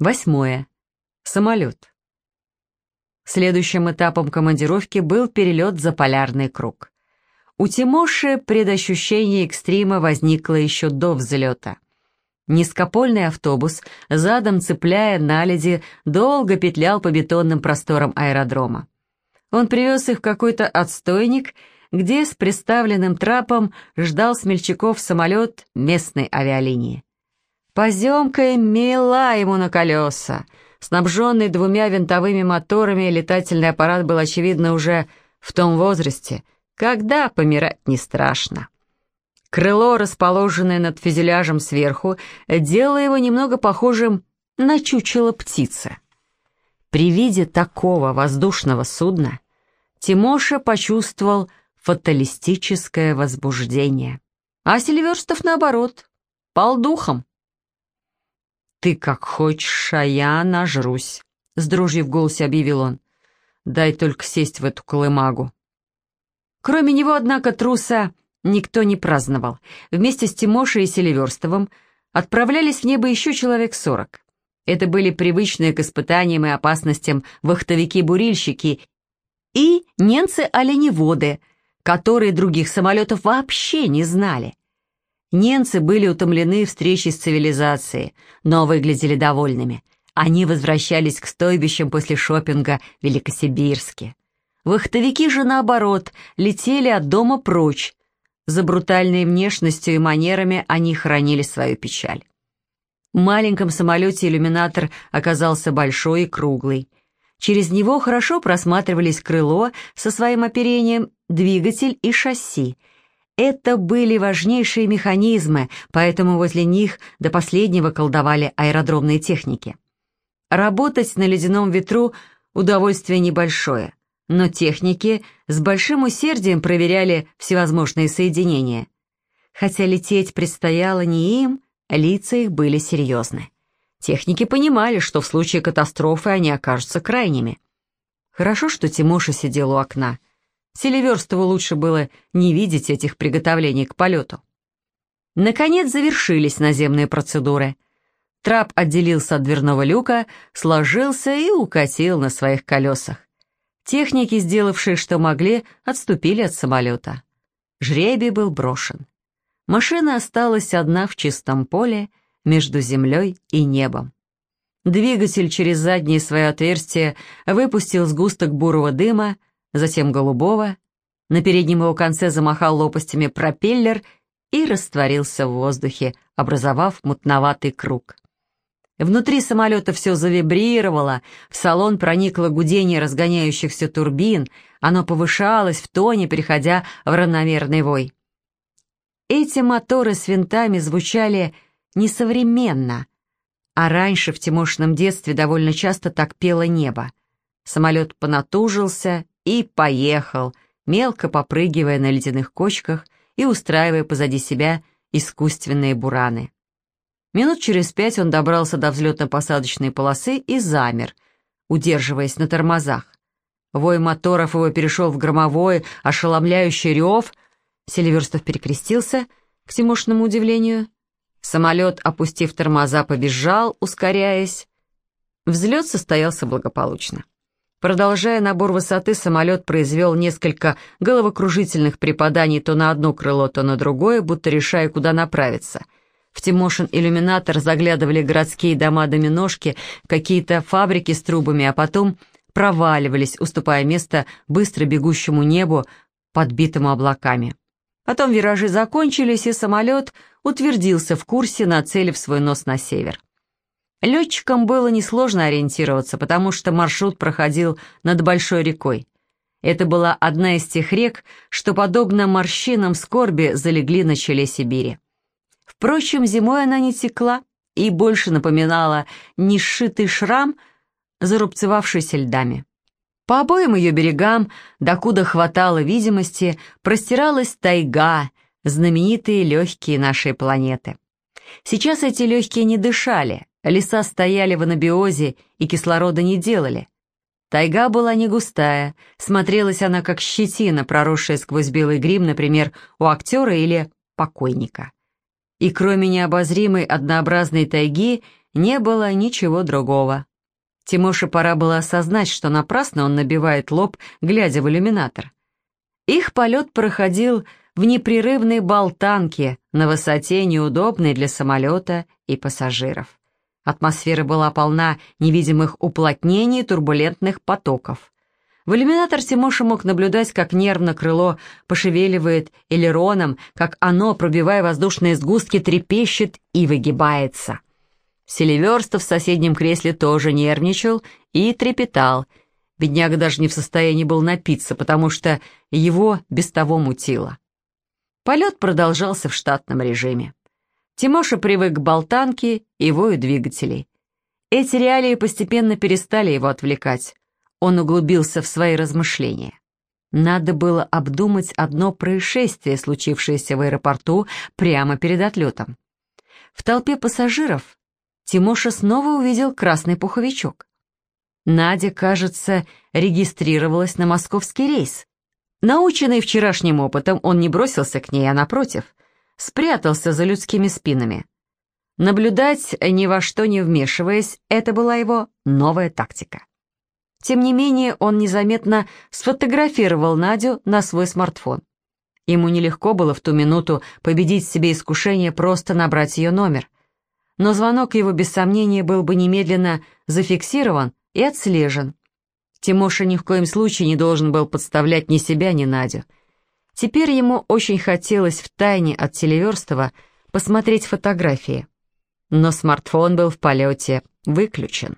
Восьмое. Самолет. Следующим этапом командировки был перелет за полярный круг. У Тимоши предощущение экстрима возникло еще до взлета. Низкопольный автобус, задом цепляя наледи, долго петлял по бетонным просторам аэродрома. Он привез их в какой-то отстойник, где с приставленным трапом ждал смельчаков самолет местной авиалинии. Поземка мела ему на колеса. Снабженный двумя винтовыми моторами, летательный аппарат был, очевидно, уже в том возрасте, когда помирать не страшно. Крыло, расположенное над фюзеляжем сверху, делало его немного похожим на чучело птицы. При виде такого воздушного судна Тимоша почувствовал фаталистическое возбуждение. А Сильверстов, наоборот, пал духом. «Ты как хочешь, а я нажрусь», — с дрожью в голосе объявил он. «Дай только сесть в эту колымагу». Кроме него, однако, труса никто не праздновал. Вместе с Тимошей и Селиверстовым отправлялись в небо еще человек сорок. Это были привычные к испытаниям и опасностям вахтовики-бурильщики и немцы-оленеводы, которые других самолетов вообще не знали. Немцы были утомлены встречей с цивилизацией, но выглядели довольными. Они возвращались к стойбищам после шопинга в Великосибирске. Вахтовики же, наоборот, летели от дома прочь. За брутальной внешностью и манерами они хранили свою печаль. В маленьком самолете иллюминатор оказался большой и круглый. Через него хорошо просматривались крыло со своим оперением, двигатель и шасси — это были важнейшие механизмы, поэтому возле них до последнего колдовали аэродромные техники. Работать на ледяном ветру – удовольствие небольшое, но техники с большим усердием проверяли всевозможные соединения. Хотя лететь предстояло не им, лица их были серьезны. Техники понимали, что в случае катастрофы они окажутся крайними. Хорошо, что Тимоша сидел у окна – Селиверстову лучше было не видеть этих приготовлений к полету. Наконец завершились наземные процедуры. Трап отделился от дверного люка, сложился и укатил на своих колесах. Техники, сделавшие, что могли, отступили от самолета. Жребий был брошен. Машина осталась одна в чистом поле между землей и небом. Двигатель через заднее свое отверстие выпустил сгусток бурого дыма, затем голубого. На переднем его конце замахал лопастями пропеллер и растворился в воздухе, образовав мутноватый круг. Внутри самолета все завибрировало, в салон проникло гудение разгоняющихся турбин, оно повышалось в тоне, переходя в равномерный вой. Эти моторы с винтами звучали несовременно, а раньше в Тимошином детстве довольно часто так пело небо. Самолет понатужился и поехал, мелко попрыгивая на ледяных кочках и устраивая позади себя искусственные бураны. Минут через пять он добрался до взлетно-посадочной полосы и замер, удерживаясь на тормозах. Вой моторов его перешел в громовой, ошеломляющий рев. Селиверстов перекрестился, к Тимошному удивлению. Самолет, опустив тормоза, побежал, ускоряясь. Взлет состоялся благополучно. Продолжая набор высоты, самолет произвел несколько головокружительных припаданий то на одно крыло, то на другое, будто решая, куда направиться. В Тимошин иллюминатор заглядывали городские дома-доминошки, какие-то фабрики с трубами, а потом проваливались, уступая место быстро бегущему небу, подбитому облаками. Потом виражи закончились, и самолет утвердился в курсе, нацелив свой нос на север. Летчикам было несложно ориентироваться, потому что маршрут проходил над большой рекой. Это была одна из тех рек, что, подобно морщинам скорби, залегли на челе Сибири. Впрочем, зимой она не текла и больше напоминала несшитый шрам, зарубцевавшийся льдами. По обоим ее берегам, докуда хватало видимости, простиралась тайга, знаменитые легкие нашей планеты. Сейчас эти легкие не дышали, Леса стояли в анабиозе и кислорода не делали. Тайга была не густая, смотрелась она как щетина, проросшая сквозь белый грим, например, у актера или покойника. И кроме необозримой однообразной тайги не было ничего другого. Тимоше пора было осознать, что напрасно он набивает лоб, глядя в иллюминатор. Их полет проходил в непрерывной болтанке на высоте, неудобной для самолета и пассажиров. Атмосфера была полна невидимых уплотнений и турбулентных потоков. В иллюминатор Тимоша мог наблюдать, как нервно крыло пошевеливает элероном, как оно, пробивая воздушные сгустки, трепещет и выгибается. Селиверстов в соседнем кресле тоже нервничал и трепетал. Бедняга даже не в состоянии был напиться, потому что его без того мутило. Полет продолжался в штатном режиме. Тимоша привык к болтанке и вою двигателей. Эти реалии постепенно перестали его отвлекать. Он углубился в свои размышления. Надо было обдумать одно происшествие, случившееся в аэропорту прямо перед отлетом. В толпе пассажиров Тимоша снова увидел красный пуховичок. Надя, кажется, регистрировалась на московский рейс. Наученный вчерашним опытом, он не бросился к ней, а напротив, спрятался за людскими спинами. Наблюдать, ни во что не вмешиваясь, это была его новая тактика. Тем не менее, он незаметно сфотографировал Надю на свой смартфон. Ему нелегко было в ту минуту победить себе искушение просто набрать ее номер но звонок его без сомнения был бы немедленно зафиксирован и отслежен. Тимоша ни в коем случае не должен был подставлять ни себя, ни Надю. Теперь ему очень хотелось втайне от Телеверстова посмотреть фотографии. Но смартфон был в полете выключен.